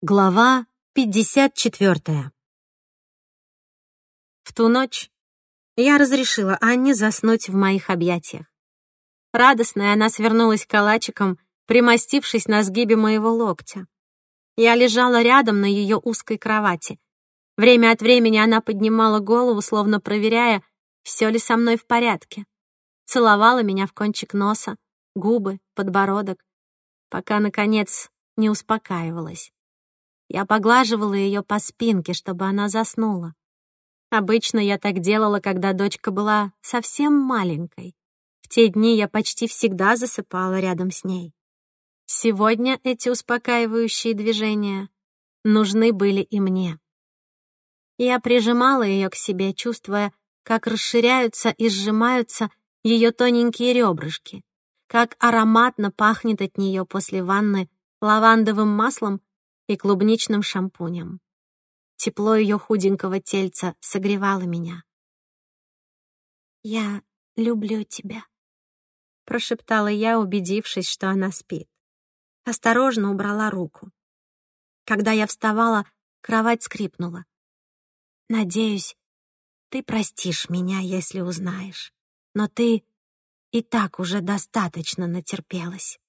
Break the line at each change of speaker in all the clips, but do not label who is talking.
Глава 54. В ту ночь я разрешила Анне заснуть в моих объятиях. Радостная она свернулась калачиком, примостившись на сгибе моего локтя. Я лежала рядом на ее узкой кровати. Время от времени она поднимала голову, словно проверяя, все ли со мной в порядке. Целовала меня в кончик носа, губы, подбородок, пока, наконец, не успокаивалась. Я поглаживала ее по спинке, чтобы она заснула. Обычно я так делала, когда дочка была совсем маленькой. В те дни я почти всегда засыпала рядом с ней. Сегодня эти успокаивающие движения нужны были и мне. Я прижимала ее к себе, чувствуя, как расширяются и сжимаются ее тоненькие ребрышки, как ароматно пахнет от нее после ванны лавандовым маслом и клубничным шампунем. Тепло ее худенького тельца согревало меня. «Я люблю тебя», — прошептала я, убедившись, что она спит. Осторожно убрала руку. Когда я вставала, кровать скрипнула. «Надеюсь, ты простишь меня, если узнаешь. Но ты и так уже достаточно натерпелась».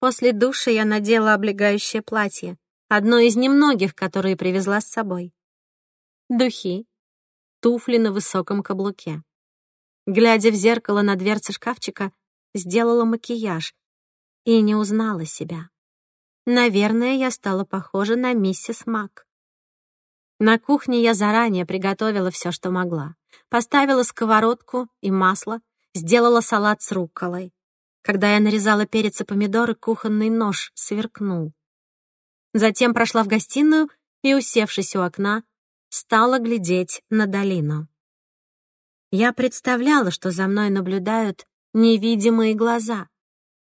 После душа я надела облегающее платье, одно из немногих, которые привезла с собой. Духи, туфли на высоком каблуке. Глядя в зеркало на дверце шкафчика, сделала макияж и не узнала себя. Наверное, я стала похожа на миссис Мак. На кухне я заранее приготовила все, что могла. Поставила сковородку и масло, сделала салат с рукколой. Когда я нарезала перец и помидоры, кухонный нож сверкнул. Затем прошла в гостиную и, усевшись у окна, стала глядеть на долину. Я представляла, что за мной наблюдают невидимые глаза.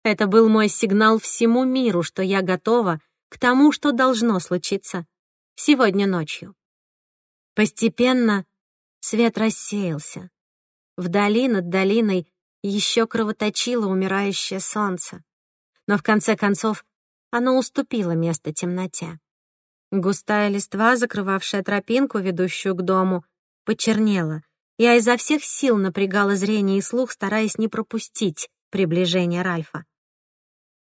Это был мой сигнал всему миру, что я готова к тому, что должно случиться сегодня ночью. Постепенно свет рассеялся. Вдали над долиной еще кровоточило умирающее солнце. Но в конце концов оно уступило место темноте. Густая листва, закрывавшая тропинку, ведущую к дому, почернела. Я изо всех сил напрягала зрение и слух, стараясь не пропустить приближение Ральфа.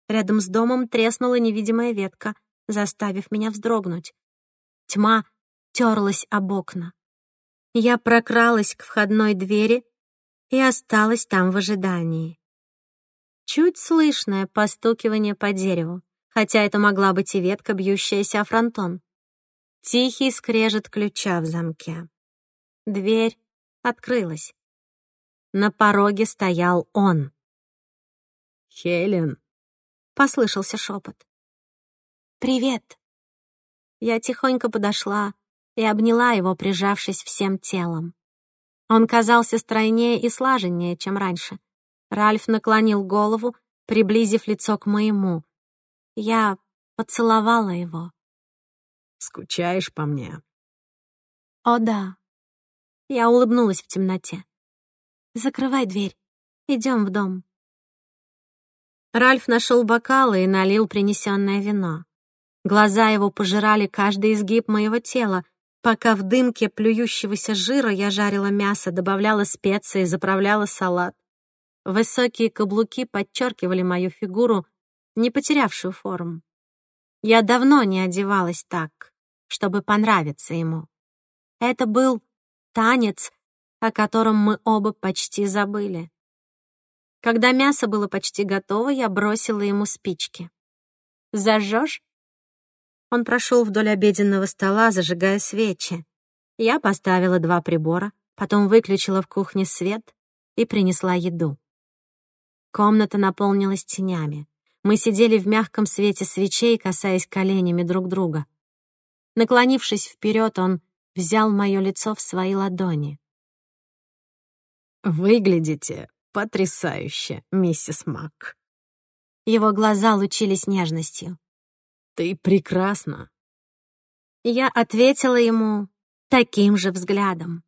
Рядом с домом треснула невидимая ветка, заставив меня вздрогнуть. Тьма терлась об окна. Я прокралась к входной двери и осталась там в ожидании. Чуть слышное постукивание по дереву хотя это могла быть и ветка, бьющаяся о фронтон. Тихий скрежет ключа в замке. Дверь открылась. На пороге стоял он.
«Хелен», —
послышался шепот. «Привет». Я тихонько подошла и обняла его, прижавшись всем телом. Он казался стройнее и слаженнее, чем раньше. Ральф наклонил голову, приблизив лицо к моему. Я поцеловала его.
«Скучаешь по мне?»
«О, да». Я улыбнулась в темноте. «Закрывай дверь. Идем в дом». Ральф нашел бокалы и налил принесенное вино. Глаза его пожирали каждый изгиб моего тела, пока в дымке плюющегося жира я жарила мясо, добавляла специи, заправляла салат. Высокие каблуки подчеркивали мою фигуру, не потерявшую форму. Я давно не одевалась так, чтобы понравиться ему. Это был танец, о котором мы оба почти забыли. Когда мясо было почти готово, я бросила ему спички. «Зажжешь?» Он прошел вдоль обеденного стола, зажигая свечи. Я поставила два прибора, потом выключила в кухне свет и принесла еду. Комната наполнилась тенями. Мы сидели в мягком свете свечей, касаясь коленями друг друга. Наклонившись вперед, он взял мое лицо в свои ладони.
«Выглядите потрясающе, миссис Мак».
Его глаза лучились нежностью.
«Ты прекрасна».
Я ответила ему таким же взглядом.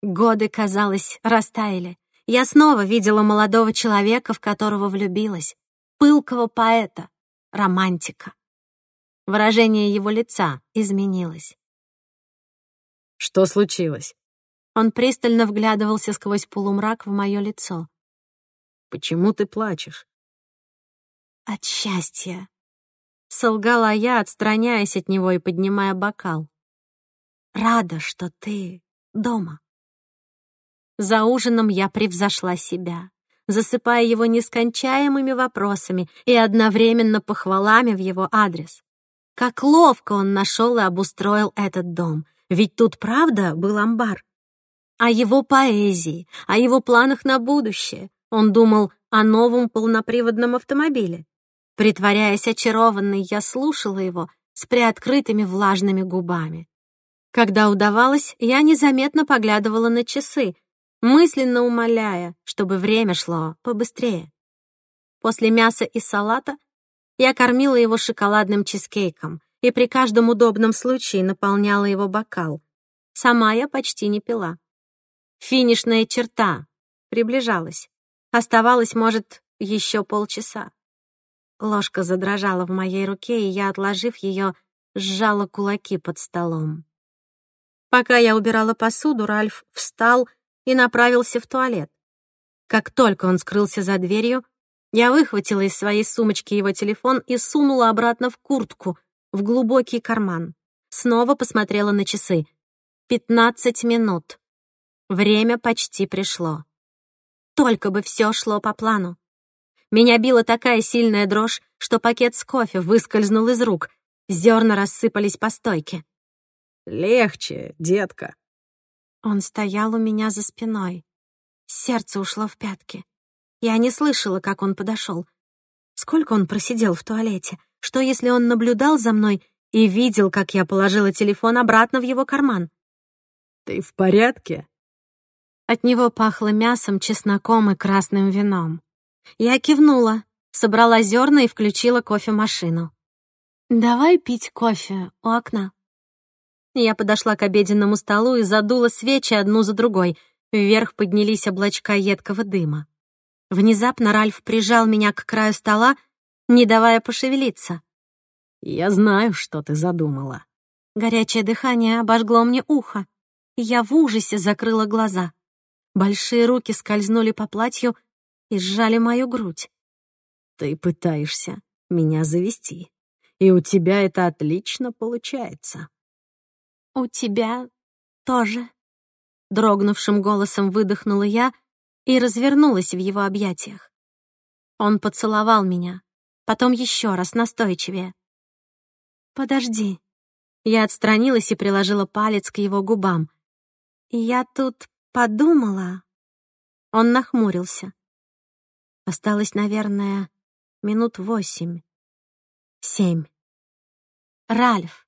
Годы, казалось, растаяли. Я снова видела молодого человека, в которого влюбилась пылкого поэта, романтика. Выражение его лица изменилось.
Что случилось?
Он пристально вглядывался сквозь полумрак в мое лицо.
Почему ты плачешь?
От счастья. Солгала я, отстраняясь от него и поднимая бокал. Рада, что ты дома. За ужином я превзошла себя, засыпая его нескончаемыми вопросами и одновременно похвалами в его адрес. Как ловко он нашел и обустроил этот дом, ведь тут правда был амбар. О его поэзии, о его планах на будущее. Он думал о новом полноприводном автомобиле. Притворяясь очарованной, я слушала его с приоткрытыми влажными губами. Когда удавалось, я незаметно поглядывала на часы, мысленно умоляя, чтобы время шло побыстрее. После мяса и салата я кормила его шоколадным чизкейком и при каждом удобном случае наполняла его бокал. Сама я почти не пила. Финишная черта приближалась. Оставалось, может, еще полчаса. Ложка задрожала в моей руке, и я, отложив ее, сжала кулаки под столом. Пока я убирала посуду, Ральф встал и направился в туалет. Как только он скрылся за дверью, я выхватила из своей сумочки его телефон и сунула обратно в куртку, в глубокий карман. Снова посмотрела на часы. Пятнадцать минут. Время почти пришло. Только бы все шло по плану. Меня била такая сильная дрожь, что пакет с кофе выскользнул из рук. Зерна рассыпались по стойке.
«Легче, детка».
Он стоял у меня за спиной. Сердце ушло в пятки. Я не слышала, как он подошел. Сколько он просидел в туалете? Что, если он наблюдал за мной и видел, как я положила телефон обратно в его карман?
«Ты в порядке?»
От него пахло мясом, чесноком и красным вином. Я кивнула, собрала зерна и включила кофемашину. «Давай пить кофе у окна». Я подошла к обеденному столу и задула свечи одну за другой. Вверх поднялись облачка едкого дыма. Внезапно Ральф прижал меня к краю стола, не давая пошевелиться.
«Я знаю, что ты задумала».
Горячее дыхание обожгло мне ухо. Я в ужасе закрыла глаза. Большие руки скользнули по платью и сжали мою грудь.
«Ты пытаешься меня завести, и у тебя это отлично получается».
«У тебя тоже», — дрогнувшим голосом выдохнула я и развернулась в его объятиях. Он поцеловал меня, потом еще раз настойчивее. «Подожди». Я отстранилась и приложила палец к его губам. «Я тут подумала...» Он нахмурился. Осталось, наверное, минут восемь. Семь. Ральф,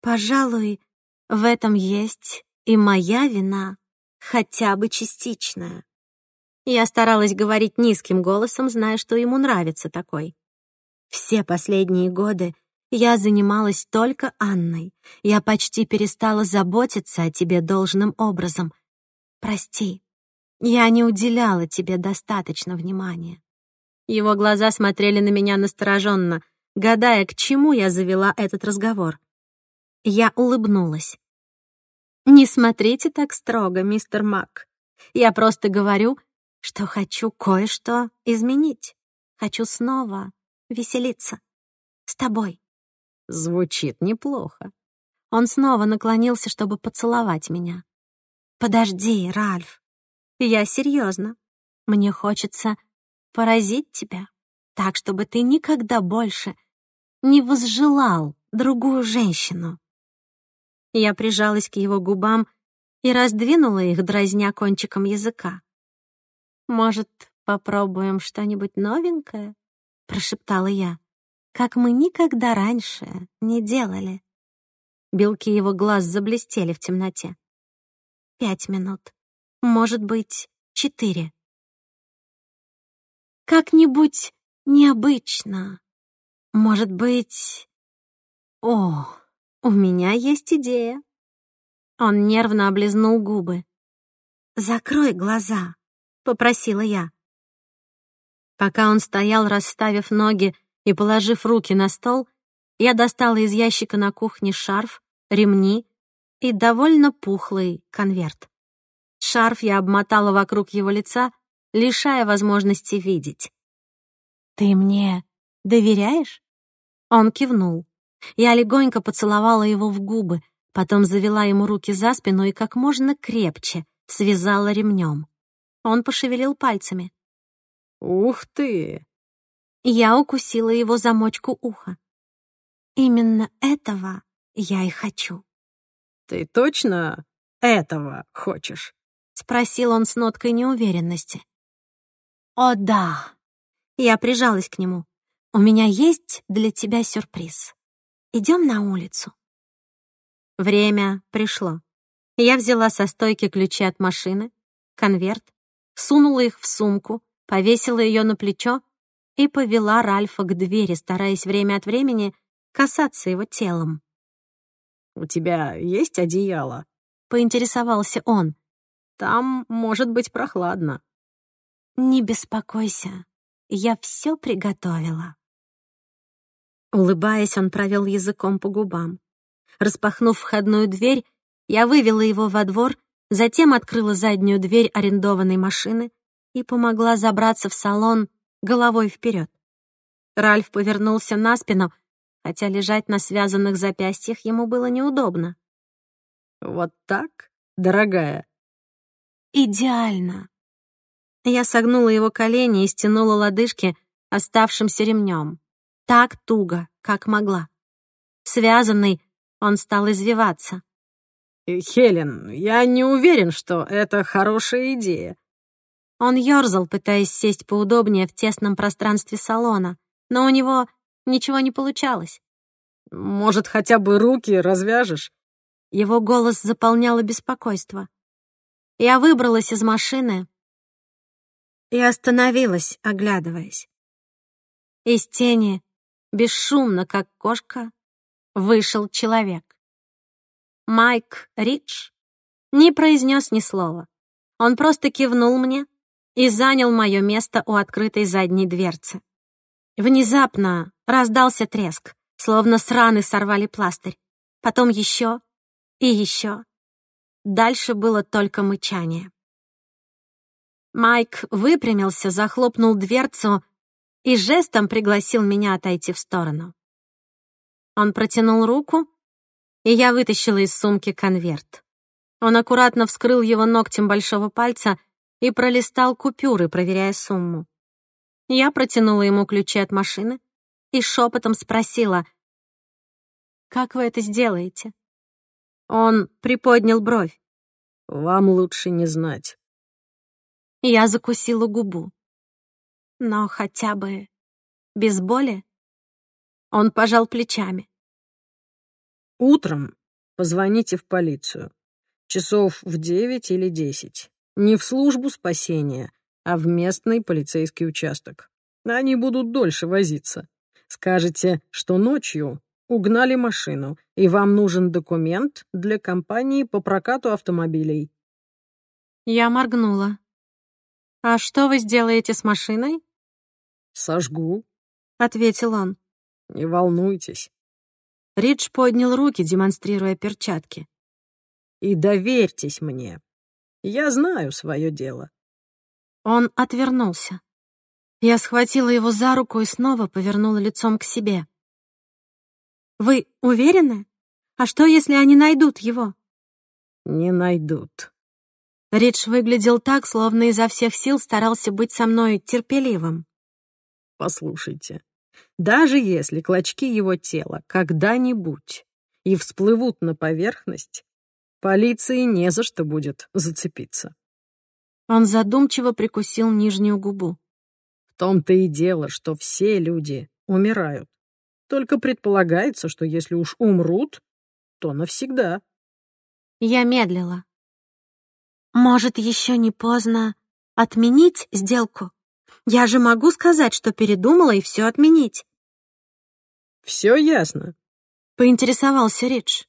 пожалуй, в этом есть и моя вина, хотя бы частичная. Я старалась говорить низким голосом, зная, что ему нравится такой. Все последние годы я занималась только Анной. Я почти перестала заботиться о тебе должным образом. Прости, я не уделяла тебе достаточно внимания. Его глаза смотрели на меня настороженно, гадая, к чему я завела этот разговор. Я улыбнулась. «Не смотрите так строго, мистер Мак. Я просто говорю, что хочу кое-что изменить. Хочу снова веселиться. С тобой».
Звучит неплохо.
Он снова наклонился, чтобы поцеловать меня. «Подожди, Ральф. Я серьезно. Мне хочется поразить тебя, так, чтобы ты никогда больше не возжелал другую женщину. Я прижалась к его губам и раздвинула их, дразня кончиком языка. «Может, попробуем что-нибудь новенькое?» — прошептала я, как мы никогда раньше не делали. Белки его глаз заблестели в темноте. Пять минут. Может быть, четыре. Как-нибудь необычно. Может быть... О, у меня есть идея. Он нервно облизнул губы. «Закрой глаза», — попросила я. Пока он стоял, расставив ноги и положив руки на стол, Я достала из ящика на кухне шарф, ремни и довольно пухлый конверт. Шарф я обмотала вокруг его лица, лишая возможности видеть. «Ты мне доверяешь?» Он кивнул. Я легонько поцеловала его в губы, потом завела ему руки за спину и как можно крепче связала ремнем. Он пошевелил пальцами.
«Ух ты!»
Я укусила его замочку уха. Именно этого я и хочу.
«Ты точно этого хочешь?»
— спросил он с ноткой неуверенности. «О, да!» Я прижалась к нему. «У меня есть для тебя сюрприз. Идем на улицу». Время пришло. Я взяла со стойки ключи от машины, конверт, сунула их в сумку, повесила ее на плечо и повела Ральфа к двери, стараясь время от времени касаться его телом.
«У тебя есть одеяло?»
— поинтересовался он.
«Там может быть прохладно».
«Не беспокойся, я все приготовила». Улыбаясь, он провел языком по губам. Распахнув входную дверь, я вывела его во двор, затем открыла заднюю дверь арендованной машины и помогла забраться в салон головой вперед. Ральф повернулся на спину, хотя лежать на связанных запястьях ему было неудобно.
«Вот так, дорогая?»
«Идеально!» Я согнула его колени и стянула лодыжки оставшимся ремнем. Так туго, как могла. Связанный, он стал извиваться.
«Хелен, я не уверен, что это хорошая идея».
Он ёрзал, пытаясь сесть поудобнее в тесном пространстве салона, но у него ничего не получалось.
«Может, хотя бы руки развяжешь?»
Его голос заполняло беспокойство. Я выбралась из машины и остановилась, оглядываясь. Из тени, бесшумно, как кошка, вышел человек. Майк Ридж не произнес ни слова. Он просто кивнул мне и занял мое место у открытой задней дверцы. Внезапно раздался треск, словно с раны сорвали пластырь. Потом еще и еще. Дальше было только мычание. Майк выпрямился, захлопнул дверцу и жестом пригласил меня отойти в сторону. Он протянул руку, и я вытащила из сумки конверт. Он аккуратно вскрыл его ногтем большого пальца и пролистал купюры, проверяя сумму. Я протянула ему ключи от машины и шепотом спросила, «Как вы это сделаете?» Он приподнял бровь.
«Вам лучше не знать».
Я закусила губу. «Но хотя бы без боли?» Он пожал плечами.
«Утром позвоните в полицию. Часов в девять или десять. Не в службу спасения, а в местный полицейский участок. Они будут дольше возиться. Скажете, что ночью угнали машину, и вам нужен документ для компании по прокату автомобилей.
Я моргнула. «А что вы сделаете с машиной?»
«Сожгу», —
ответил он.
«Не волнуйтесь».
Ридж поднял руки, демонстрируя перчатки.
«И доверьтесь мне. Я знаю свое дело».
Он отвернулся. Я схватила его за руку и снова повернула лицом к себе. «Вы уверены? А что, если они найдут его?»
«Не найдут».
Ридж выглядел так, словно изо всех сил старался быть со мной терпеливым.
«Послушайте, даже если клочки его тела когда-нибудь и всплывут на поверхность, полиции не за что будет зацепиться.
Он задумчиво прикусил нижнюю губу.
В том-то и дело, что все люди умирают. Только предполагается, что если уж умрут, то навсегда.
Я медлила. Может, еще не поздно отменить сделку? Я же могу сказать, что передумала и все отменить.
Все ясно.
Поинтересовался Ридж.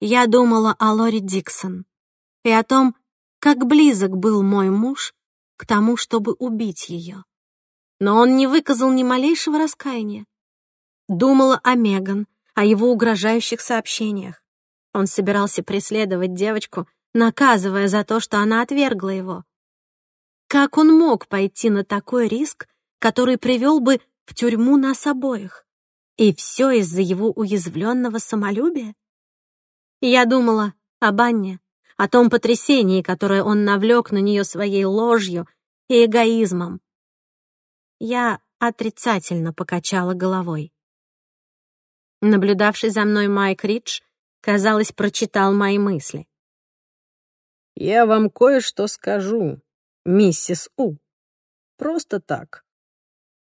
Я думала о Лори Диксон и о том, как близок был мой муж к тому, чтобы убить ее. Но он не выказал ни малейшего раскаяния. Думала о Меган, о его угрожающих сообщениях. Он собирался преследовать девочку, наказывая за то, что она отвергла его. Как он мог пойти на такой риск, который привел бы в тюрьму нас обоих? И все из-за его уязвленного самолюбия? Я думала об Анне, о том потрясении, которое он навлек на нее своей ложью и эгоизмом. Я отрицательно покачала головой. Наблюдавший за мной Майк Ридж, казалось, прочитал мои мысли.
«Я вам кое-что скажу, миссис У. Просто так.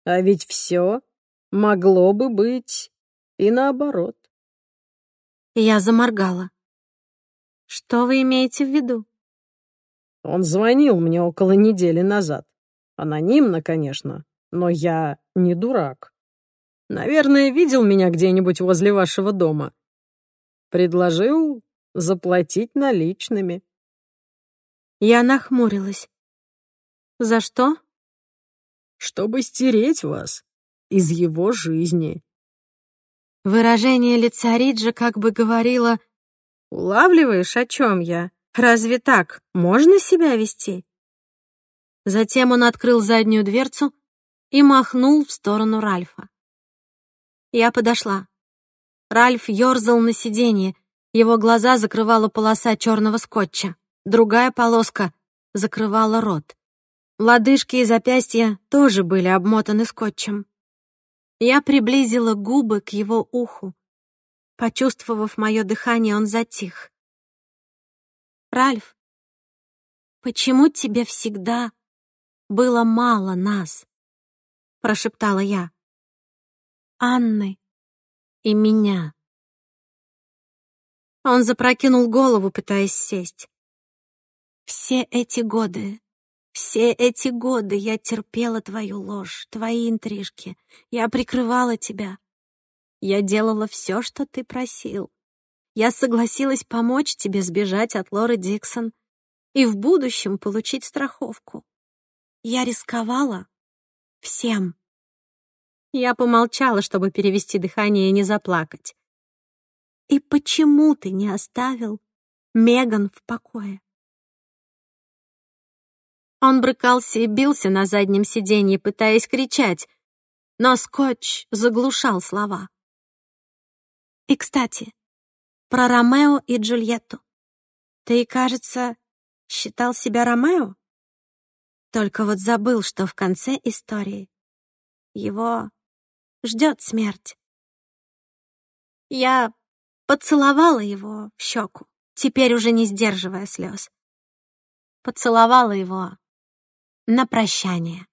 А ведь все могло бы быть и наоборот».
Я заморгала. «Что вы имеете в виду?»
Он звонил мне около недели назад. Анонимно, конечно, но я не дурак. Наверное, видел меня где-нибудь возле вашего дома. Предложил заплатить наличными.
Я нахмурилась. За что?
Чтобы стереть вас из его жизни.
Выражение лица Риджа как бы говорило, «Улавливаешь, о чем я? Разве так можно себя вести?» Затем он открыл заднюю дверцу и махнул в сторону Ральфа. Я подошла. Ральф ёрзал на сиденье, его глаза закрывала полоса черного скотча, другая полоска закрывала рот. Лодыжки и запястья тоже были обмотаны скотчем. Я приблизила губы к его уху. Почувствовав мое дыхание, он затих. «Ральф, почему тебе всегда было мало нас?» — прошептала я. Анны и меня. Он запрокинул голову, пытаясь сесть. Все эти годы, все эти годы я терпела твою ложь, твои интрижки. Я прикрывала тебя. Я делала все, что ты просил. Я согласилась помочь тебе сбежать от Лоры Диксон и в будущем получить страховку. Я рисковала всем. Я помолчала, чтобы перевести дыхание и не заплакать. «И почему ты не оставил Меган в покое?» Он брыкался и бился на заднем сиденье, пытаясь кричать, но скотч заглушал слова. «И, кстати, про Ромео и Джульетту. Ты, кажется, считал себя Ромео? Только вот забыл, что в конце истории его ждет смерть. Я поцеловала его в щеку, теперь уже не сдерживая слез. Поцеловала его на прощание.